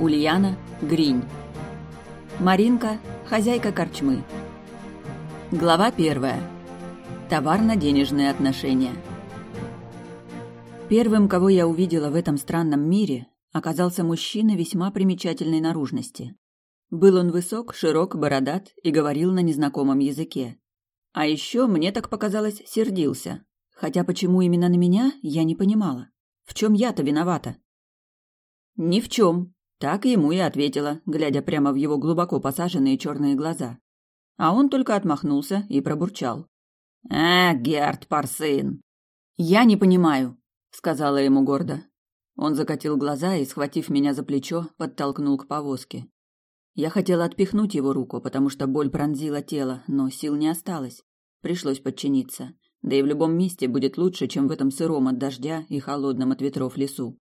Ульяна Гринь. Маринка, хозяйка корчмы. Глава первая. Товарно-денежные отношения. Первым, кого я увидела в этом странном мире, оказался мужчина весьма примечательной наружности. Был он высок, широк, бородат и говорил на незнакомом языке. А еще, мне так показалось, сердился. Хотя почему именно на меня, я не понимала. В чем я-то виновата? Ни в чем, так ему и ответила, глядя прямо в его глубоко посаженные черные глаза. А он только отмахнулся и пробурчал. «А, Герд Парсын!» «Я не понимаю», — сказала ему гордо. Он закатил глаза и, схватив меня за плечо, подтолкнул к повозке. Я хотела отпихнуть его руку, потому что боль пронзила тело, но сил не осталось. Пришлось подчиниться. Да и в любом месте будет лучше, чем в этом сыром от дождя и холодном от ветров лесу.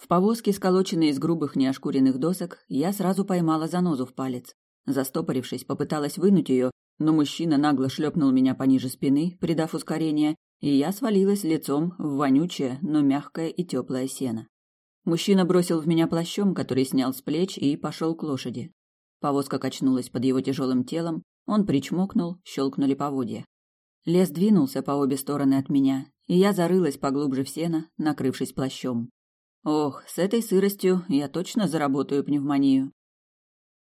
В повозке, сколоченной из грубых неошкуренных досок, я сразу поймала занозу в палец. Застопорившись, попыталась вынуть ее, но мужчина нагло шлепнул меня пониже спины, придав ускорение, и я свалилась лицом в вонючее, но мягкое и теплое сено. Мужчина бросил в меня плащом, который снял с плеч, и пошел к лошади. Повозка качнулась под его тяжелым телом, он причмокнул, щелкнули поводья. Лес двинулся по обе стороны от меня, и я зарылась поглубже в сено, накрывшись плащом. Ох, с этой сыростью я точно заработаю пневмонию.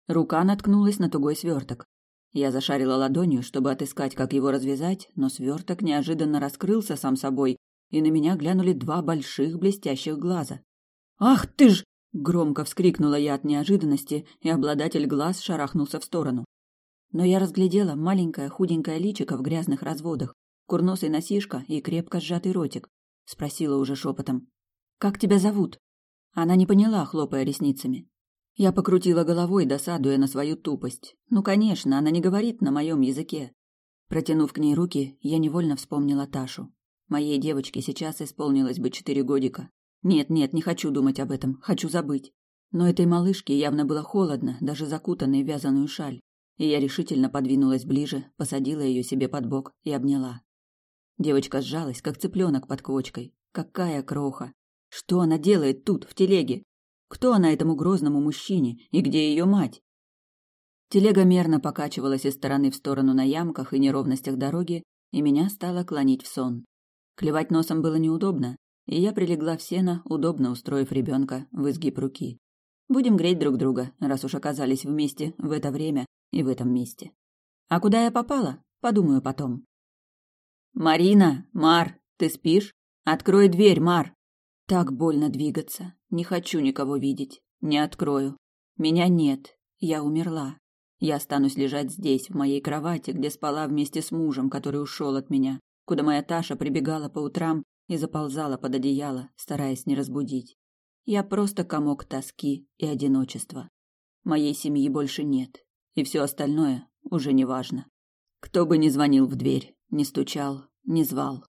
Рука наткнулась на тугой сверток. Я зашарила ладонью, чтобы отыскать, как его развязать, но сверток неожиданно раскрылся сам собой, и на меня глянули два больших блестящих глаза. «Ах ты ж!» — громко вскрикнула я от неожиданности, и обладатель глаз шарахнулся в сторону. Но я разглядела маленькое худенькое личико в грязных разводах, курносый носишка и крепко сжатый ротик. Спросила уже шепотом. Как тебя зовут? Она не поняла, хлопая ресницами. Я покрутила головой, досадуя на свою тупость. Ну, конечно, она не говорит на моем языке. Протянув к ней руки, я невольно вспомнила Ташу. Моей девочке сейчас исполнилось бы четыре годика. Нет, нет, не хочу думать об этом, хочу забыть. Но этой малышке явно было холодно, даже закутанной в вязаную шаль. И я решительно подвинулась ближе, посадила ее себе под бок и обняла. Девочка сжалась, как цыпленок под квочкой. Какая кроха! Что она делает тут, в телеге? Кто она этому грозному мужчине и где ее мать? Телега мерно покачивалась из стороны в сторону на ямках и неровностях дороги, и меня стало клонить в сон. Клевать носом было неудобно, и я прилегла в сено, удобно устроив ребенка в изгиб руки. Будем греть друг друга, раз уж оказались вместе в это время и в этом месте. А куда я попала, подумаю потом. «Марина! Мар! Ты спишь? Открой дверь, Мар!» Так больно двигаться. Не хочу никого видеть. Не открою. Меня нет. Я умерла. Я останусь лежать здесь, в моей кровати, где спала вместе с мужем, который ушел от меня, куда моя Таша прибегала по утрам и заползала под одеяло, стараясь не разбудить. Я просто комок тоски и одиночества. Моей семьи больше нет, и все остальное уже не важно. Кто бы ни звонил в дверь, не стучал, не звал.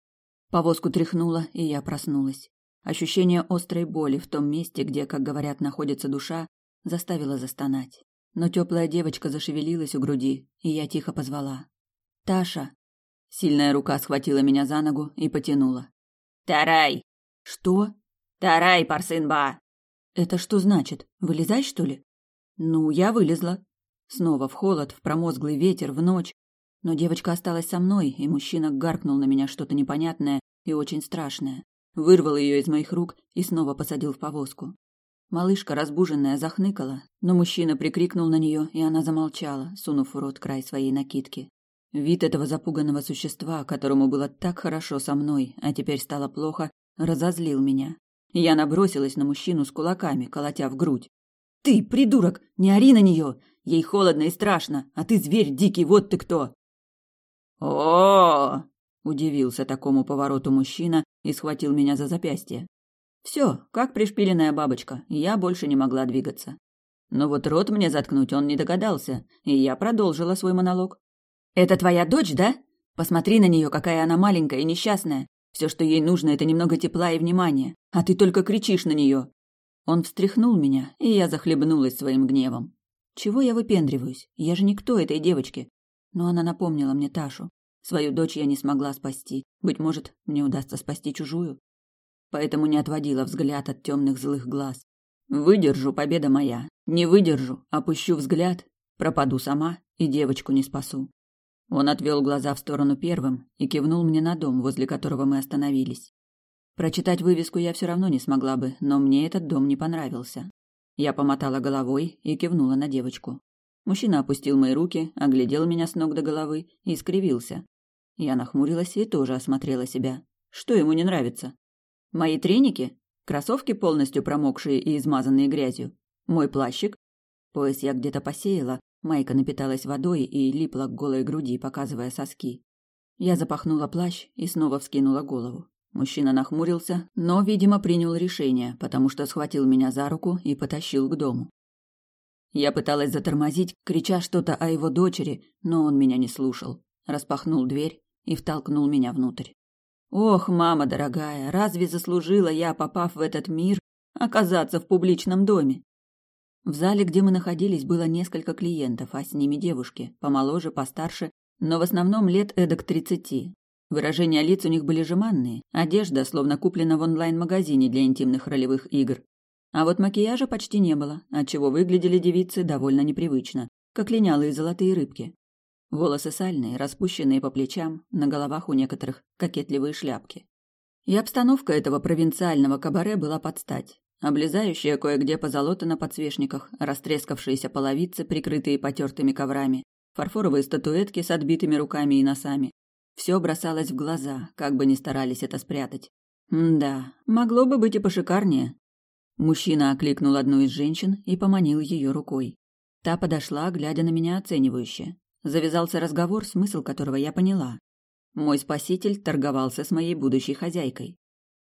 Повозку тряхнуло, и я проснулась. Ощущение острой боли в том месте, где, как говорят, находится душа, заставило застонать. Но теплая девочка зашевелилась у груди, и я тихо позвала. «Таша!» Сильная рука схватила меня за ногу и потянула. «Тарай!» «Что?» «Тарай, Парсынба!» «Это что значит? Вылезай, что ли?» «Ну, я вылезла». Снова в холод, в промозглый ветер, в ночь. Но девочка осталась со мной, и мужчина гаркнул на меня что-то непонятное и очень страшное вырвал ее из моих рук и снова посадил в повозку. Малышка, разбуженная, захныкала, но мужчина прикрикнул на нее, и она замолчала, сунув в рот край своей накидки. Вид этого запуганного существа, которому было так хорошо со мной, а теперь стало плохо, разозлил меня. Я набросилась на мужчину с кулаками, колотя в грудь. «Ты, придурок, не ори на нее! Ей холодно и страшно, а ты зверь дикий, вот ты кто!» «О-о-о!» Удивился такому повороту мужчина и схватил меня за запястье. Все, как пришпиленная бабочка, я больше не могла двигаться. Но вот рот мне заткнуть он не догадался, и я продолжила свой монолог. «Это твоя дочь, да? Посмотри на нее, какая она маленькая и несчастная. Все, что ей нужно, это немного тепла и внимания, а ты только кричишь на нее». Он встряхнул меня, и я захлебнулась своим гневом. Чего я выпендриваюсь? Я же никто этой девочке. Но она напомнила мне Ташу. Свою дочь я не смогла спасти. Быть может, мне удастся спасти чужую. Поэтому не отводила взгляд от темных злых глаз. Выдержу, победа моя. Не выдержу, опущу взгляд, пропаду сама и девочку не спасу. Он отвел глаза в сторону первым и кивнул мне на дом, возле которого мы остановились. Прочитать вывеску я все равно не смогла бы, но мне этот дом не понравился. Я помотала головой и кивнула на девочку. Мужчина опустил мои руки, оглядел меня с ног до головы и скривился. Я нахмурилась и тоже осмотрела себя. Что ему не нравится? Мои треники? Кроссовки, полностью промокшие и измазанные грязью? Мой плащик? Пояс я где-то посеяла, майка напиталась водой и липла к голой груди, показывая соски. Я запахнула плащ и снова вскинула голову. Мужчина нахмурился, но, видимо, принял решение, потому что схватил меня за руку и потащил к дому. Я пыталась затормозить, крича что-то о его дочери, но он меня не слушал. Распахнул дверь и втолкнул меня внутрь. Ох, мама дорогая, разве заслужила я, попав в этот мир, оказаться в публичном доме? В зале, где мы находились, было несколько клиентов, а с ними девушки, помоложе, постарше, но в основном лет эдак тридцати. Выражения лиц у них были жеманные, одежда словно куплена в онлайн-магазине для интимных ролевых игр. А вот макияжа почти не было, отчего выглядели девицы довольно непривычно, как линялые золотые рыбки. Волосы сальные, распущенные по плечам, на головах у некоторых кокетливые шляпки. И обстановка этого провинциального кабаре была под стать. Облезающая кое-где позолота на подсвечниках, растрескавшиеся половицы, прикрытые потертыми коврами, фарфоровые статуэтки с отбитыми руками и носами, все бросалось в глаза, как бы ни старались это спрятать. Да, могло бы быть и пошикарнее. Мужчина окликнул одну из женщин и поманил ее рукой. Та подошла, глядя на меня оценивающе. Завязался разговор, смысл которого я поняла. Мой спаситель торговался с моей будущей хозяйкой.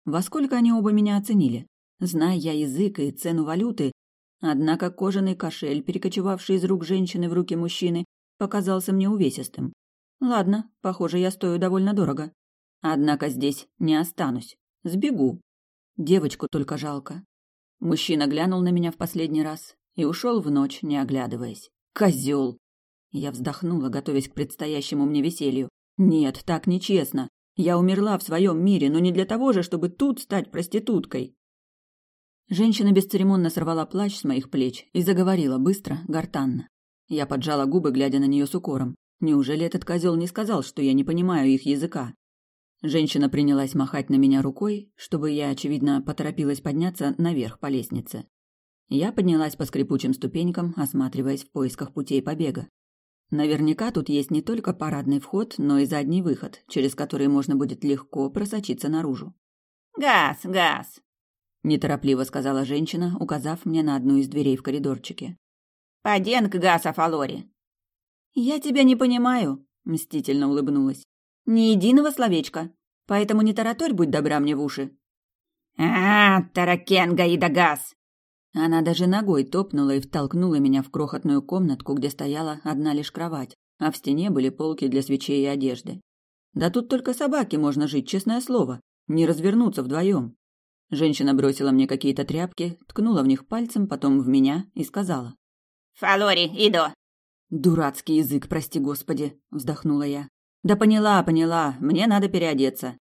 Во сколько они оба меня оценили? Зная я язык и цену валюты, однако кожаный кошель, перекочевавший из рук женщины в руки мужчины, показался мне увесистым. Ладно, похоже, я стою довольно дорого. Однако здесь не останусь. Сбегу. Девочку только жалко. Мужчина глянул на меня в последний раз и ушел в ночь, не оглядываясь. Козел! Я вздохнула, готовясь к предстоящему мне веселью. Нет, так нечестно. Я умерла в своем мире, но не для того же, чтобы тут стать проституткой. Женщина бесцеремонно сорвала плащ с моих плеч и заговорила быстро, гортанно. Я поджала губы, глядя на нее с укором. Неужели этот козел не сказал, что я не понимаю их языка? Женщина принялась махать на меня рукой, чтобы я, очевидно, поторопилась подняться наверх по лестнице. Я поднялась по скрипучим ступенькам, осматриваясь в поисках путей побега. Наверняка тут есть не только парадный вход, но и задний выход, через который можно будет легко просочиться наружу. «Газ, газ!» – неторопливо сказала женщина, указав мне на одну из дверей в коридорчике. «Поден к газ, Афалори!» «Я тебя не понимаю», — мстительно улыбнулась. «Ни единого словечка, поэтому не тараторь, будь добра мне в уши». «А, таракенга и дагас!» Она даже ногой топнула и втолкнула меня в крохотную комнатку, где стояла одна лишь кровать, а в стене были полки для свечей и одежды. Да тут только собаки можно жить, честное слово, не развернуться вдвоем. Женщина бросила мне какие-то тряпки, ткнула в них пальцем, потом в меня и сказала. «Фалори, Идо, «Дурацкий язык, прости господи», — вздохнула я. «Да поняла, поняла, мне надо переодеться».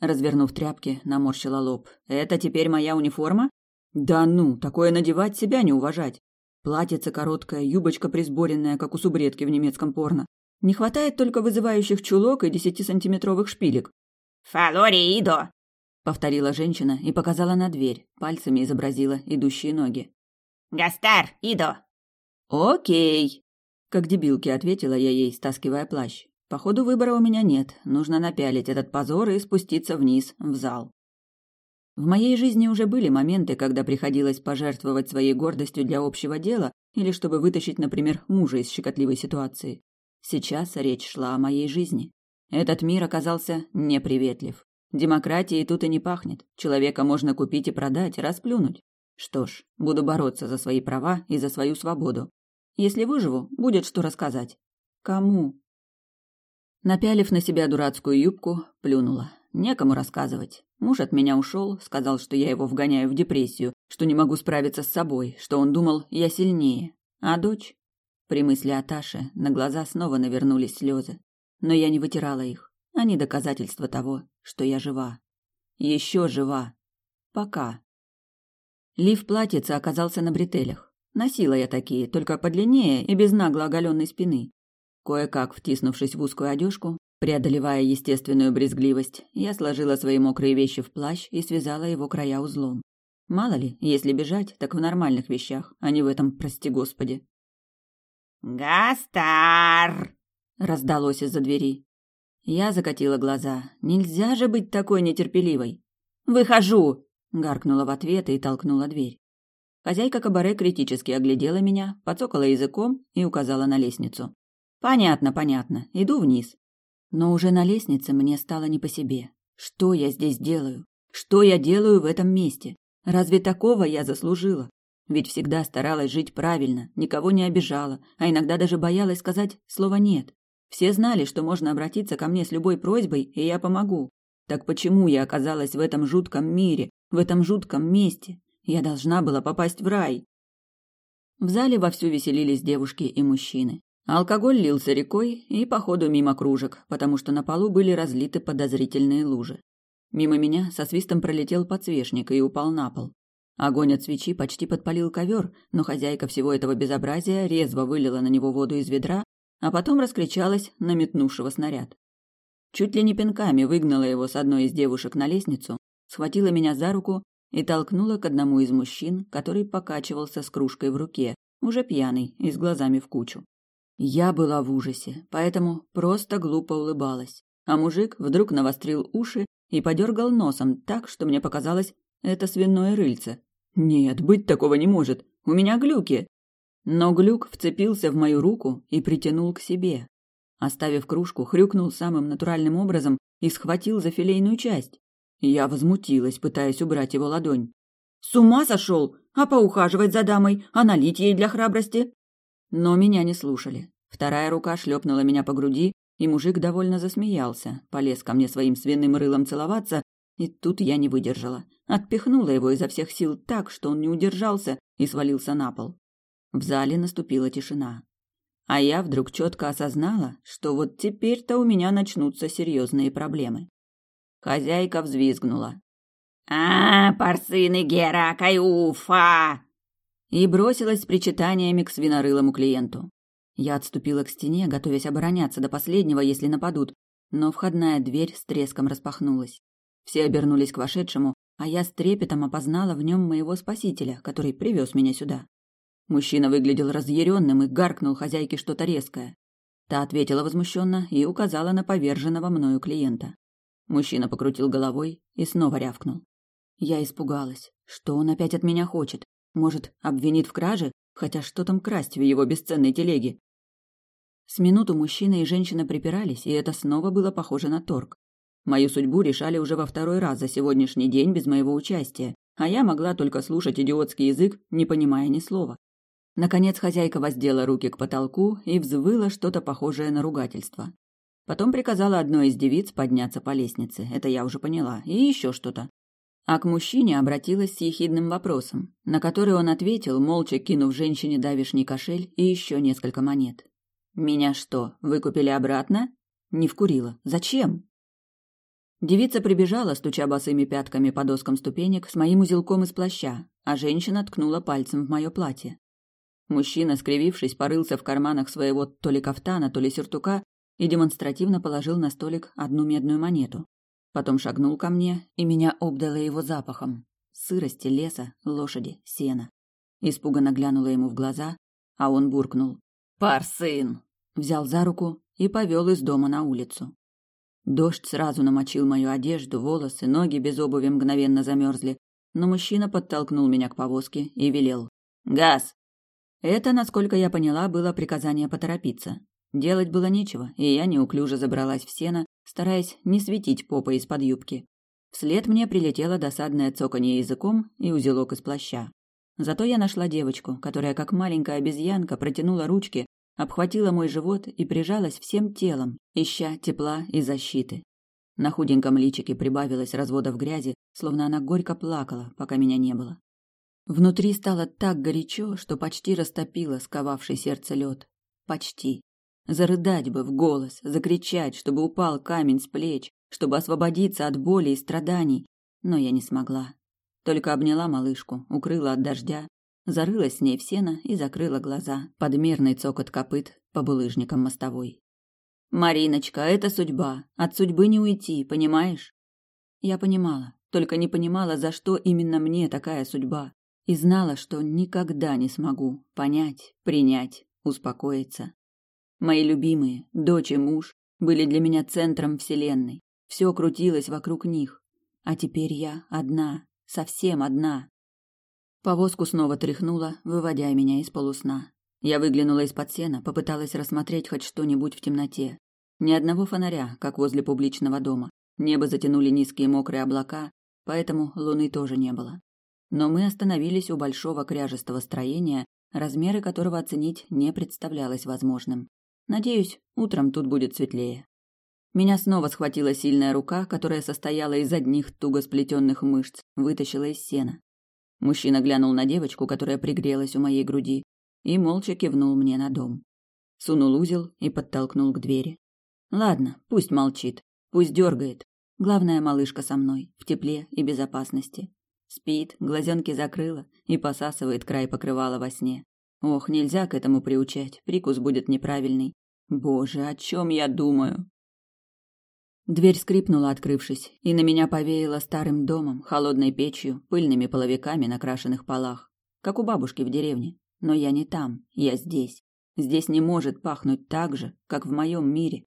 Развернув тряпки, наморщила лоб. «Это теперь моя униформа?» «Да ну, такое надевать себя не уважать. Платьице короткое, юбочка присборенная, как у субредки в немецком порно. Не хватает только вызывающих чулок и десятисантиметровых шпилек». «Фалори Идо!» — повторила женщина и показала на дверь, пальцами изобразила идущие ноги. «Гастар, Идо!» «Окей!» Как дебилки ответила я ей, стаскивая плащ. Походу выбора у меня нет, нужно напялить этот позор и спуститься вниз, в зал. В моей жизни уже были моменты, когда приходилось пожертвовать своей гордостью для общего дела или чтобы вытащить, например, мужа из щекотливой ситуации. Сейчас речь шла о моей жизни. Этот мир оказался неприветлив. Демократии тут и не пахнет. Человека можно купить и продать, расплюнуть. Что ж, буду бороться за свои права и за свою свободу. Если выживу, будет что рассказать. Кому? Напялив на себя дурацкую юбку, плюнула. Некому рассказывать. Муж от меня ушел, сказал, что я его вгоняю в депрессию, что не могу справиться с собой, что он думал, я сильнее. А дочь? При мысли о Таше на глаза снова навернулись слезы. Но я не вытирала их. Они доказательства того, что я жива. Еще жива. Пока. Лиф платьица оказался на бретелях. Носила я такие, только подлиннее и без нагло оголенной спины. Кое-как втиснувшись в узкую одежку, преодолевая естественную брезгливость, я сложила свои мокрые вещи в плащ и связала его края узлом. Мало ли, если бежать, так в нормальных вещах, а не в этом, прости господи. «Гастар!» — раздалось из-за двери. Я закатила глаза. Нельзя же быть такой нетерпеливой. «Выхожу!» — гаркнула в ответ и толкнула дверь. Хозяйка кабаре критически оглядела меня, подсокала языком и указала на лестницу. «Понятно, понятно. Иду вниз». Но уже на лестнице мне стало не по себе. Что я здесь делаю? Что я делаю в этом месте? Разве такого я заслужила? Ведь всегда старалась жить правильно, никого не обижала, а иногда даже боялась сказать слово «нет». Все знали, что можно обратиться ко мне с любой просьбой, и я помогу. Так почему я оказалась в этом жутком мире, в этом жутком месте? Я должна была попасть в рай. В зале вовсю веселились девушки и мужчины. Алкоголь лился рекой и, походу, мимо кружек, потому что на полу были разлиты подозрительные лужи. Мимо меня со свистом пролетел подсвечник и упал на пол. Огонь от свечи почти подпалил ковер, но хозяйка всего этого безобразия резво вылила на него воду из ведра, а потом раскричалась на метнувшего снаряд. Чуть ли не пинками выгнала его с одной из девушек на лестницу, схватила меня за руку и толкнула к одному из мужчин, который покачивался с кружкой в руке, уже пьяный и с глазами в кучу. Я была в ужасе, поэтому просто глупо улыбалась. А мужик вдруг навострил уши и подергал носом так, что мне показалось, это свиное рыльце. Нет, быть такого не может. У меня глюки. Но глюк вцепился в мою руку и притянул к себе. Оставив кружку, хрюкнул самым натуральным образом и схватил за филейную часть. Я возмутилась, пытаясь убрать его ладонь. «С ума сошел? А поухаживать за дамой? А налить ей для храбрости?» Но меня не слушали. Вторая рука шлепнула меня по груди, и мужик довольно засмеялся, полез ко мне своим свиным рылом целоваться, и тут я не выдержала. Отпихнула его изо всех сил так, что он не удержался и свалился на пол. В зале наступила тишина. А я вдруг четко осознала, что вот теперь-то у меня начнутся серьезные проблемы. Хозяйка взвизгнула. «А, парсыны Гера, Каюфа!» И бросилась с причитаниями к свинорылому клиенту. Я отступила к стене, готовясь обороняться до последнего, если нападут, но входная дверь с треском распахнулась. Все обернулись к вошедшему, а я с трепетом опознала в нем моего спасителя, который привез меня сюда. Мужчина выглядел разъяренным и гаркнул хозяйке что-то резкое. Та ответила возмущенно и указала на поверженного мною клиента. Мужчина покрутил головой и снова рявкнул. Я испугалась. Что он опять от меня хочет? Может, обвинит в краже? Хотя что там красть в его бесценной телеге? С минуту мужчина и женщина припирались, и это снова было похоже на торг. Мою судьбу решали уже во второй раз за сегодняшний день без моего участия, а я могла только слушать идиотский язык, не понимая ни слова. Наконец хозяйка воздела руки к потолку и взвыла что-то похожее на ругательство. Потом приказала одной из девиц подняться по лестнице, это я уже поняла, и еще что-то. А к мужчине обратилась с ехидным вопросом, на который он ответил, молча кинув женщине давишний кошель и еще несколько монет. Меня что, выкупили обратно? Не вкурила. Зачем? Девица прибежала, стуча босыми пятками по доскам ступенек с моим узелком из плаща, а женщина ткнула пальцем в мое платье. Мужчина, скривившись, порылся в карманах своего то ли кафтана, то ли сюртука и демонстративно положил на столик одну медную монету. Потом шагнул ко мне, и меня обдало его запахом. Сырости, леса, лошади, сена. Испуганно глянула ему в глаза, а он буркнул. «Парсын!» Взял за руку и повел из дома на улицу. Дождь сразу намочил мою одежду, волосы, ноги без обуви мгновенно замерзли, но мужчина подтолкнул меня к повозке и велел. «Газ!» Это, насколько я поняла, было приказание поторопиться. Делать было нечего, и я неуклюже забралась в сено, стараясь не светить попой из-под юбки. Вслед мне прилетело досадное цоканье языком и узелок из плаща. Зато я нашла девочку, которая, как маленькая обезьянка, протянула ручки, обхватила мой живот и прижалась всем телом, ища тепла и защиты. На худеньком личике прибавилось разводов грязи, словно она горько плакала, пока меня не было. Внутри стало так горячо, что почти растопило сковавший сердце лед. Почти. Зарыдать бы в голос, закричать, чтобы упал камень с плеч, чтобы освободиться от боли и страданий, но я не смогла. Только обняла малышку, укрыла от дождя, зарылась с ней в сено и закрыла глаза под мерный цокот копыт по булыжникам мостовой. «Мариночка, это судьба. От судьбы не уйти, понимаешь?» Я понимала, только не понимала, за что именно мне такая судьба. И знала, что никогда не смогу понять, принять, успокоиться. Мои любимые, дочь и муж, были для меня центром вселенной. Все крутилось вокруг них. А теперь я одна, совсем одна. Повозку снова тряхнула, выводя меня из полусна. Я выглянула из-под сена, попыталась рассмотреть хоть что-нибудь в темноте. Ни одного фонаря, как возле публичного дома. Небо затянули низкие мокрые облака, поэтому луны тоже не было. Но мы остановились у большого кряжестого строения, размеры которого оценить не представлялось возможным. Надеюсь, утром тут будет светлее. Меня снова схватила сильная рука, которая состояла из одних туго сплетенных мышц, вытащила из сена. Мужчина глянул на девочку, которая пригрелась у моей груди, и молча кивнул мне на дом. Сунул узел и подтолкнул к двери. Ладно, пусть молчит, пусть дергает. Главное, малышка со мной, в тепле и безопасности. Спит, глазенки закрыла и посасывает край покрывала во сне. Ох, нельзя к этому приучать, прикус будет неправильный. Боже, о чем я думаю? Дверь скрипнула, открывшись, и на меня повеяло старым домом, холодной печью, пыльными половиками на крашеных полах, как у бабушки в деревне. Но я не там, я здесь. Здесь не может пахнуть так же, как в моем мире.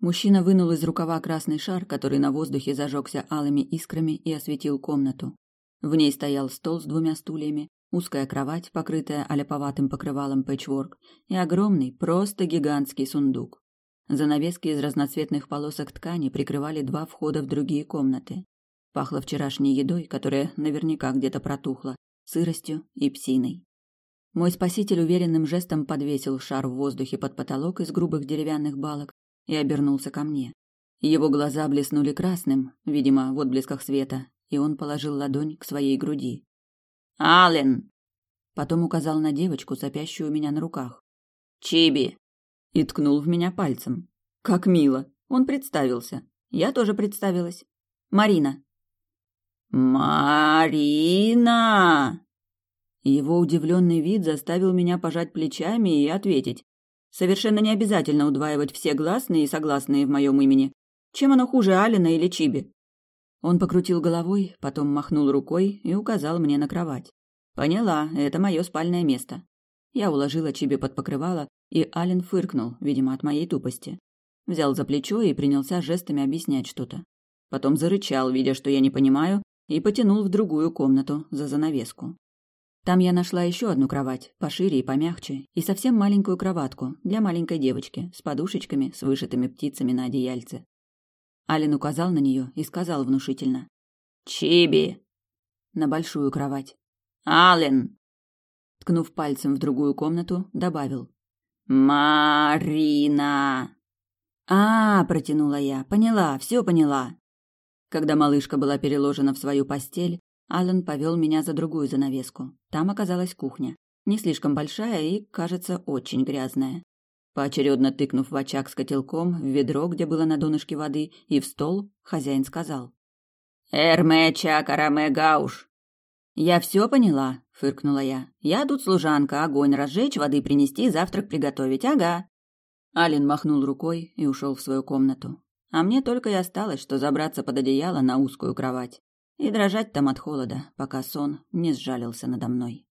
Мужчина вынул из рукава красный шар, который на воздухе зажегся алыми искрами и осветил комнату. В ней стоял стол с двумя стульями, узкая кровать, покрытая аляповатым покрывалом пэтчворк, и огромный, просто гигантский сундук. Занавески из разноцветных полосок ткани прикрывали два входа в другие комнаты. Пахло вчерашней едой, которая наверняка где-то протухла, сыростью и псиной. Мой спаситель уверенным жестом подвесил шар в воздухе под потолок из грубых деревянных балок и обернулся ко мне. Его глаза блеснули красным, видимо, в отблесках света, и он положил ладонь к своей груди. «Аллен!» Потом указал на девочку, сопящую у меня на руках. «Чиби!» и ткнул в меня пальцем. Как мило. Он представился. Я тоже представилась. Марина. Марина! Его удивленный вид заставил меня пожать плечами и ответить. Совершенно не обязательно удваивать все гласные и согласные в моем имени. Чем оно хуже Алина или Чиби? Он покрутил головой, потом махнул рукой и указал мне на кровать. Поняла, это мое спальное место. Я уложила Чиби под покрывало, и Ален фыркнул, видимо, от моей тупости. Взял за плечо и принялся жестами объяснять что-то. Потом зарычал, видя, что я не понимаю, и потянул в другую комнату за занавеску. Там я нашла еще одну кровать, пошире и помягче, и совсем маленькую кроватку для маленькой девочки с подушечками, с вышитыми птицами на одеяльце. Ален указал на нее и сказал внушительно. «Чиби!» На большую кровать. «Ален!» Ткнув пальцем в другую комнату, добавил. «Марина!» «А, — протянула я, — поняла, все поняла». Когда малышка была переложена в свою постель, Аллен повел меня за другую занавеску. Там оказалась кухня. Не слишком большая и, кажется, очень грязная. Поочередно тыкнув в очаг с котелком, в ведро, где было на донышке воды, и в стол, хозяин сказал. «Эрме чакараме гауш!» «Я все поняла», — фыркнула я. «Я тут служанка, огонь разжечь, воды принести, завтрак приготовить, ага». Ален махнул рукой и ушел в свою комнату. А мне только и осталось, что забраться под одеяло на узкую кровать и дрожать там от холода, пока сон не сжалился надо мной.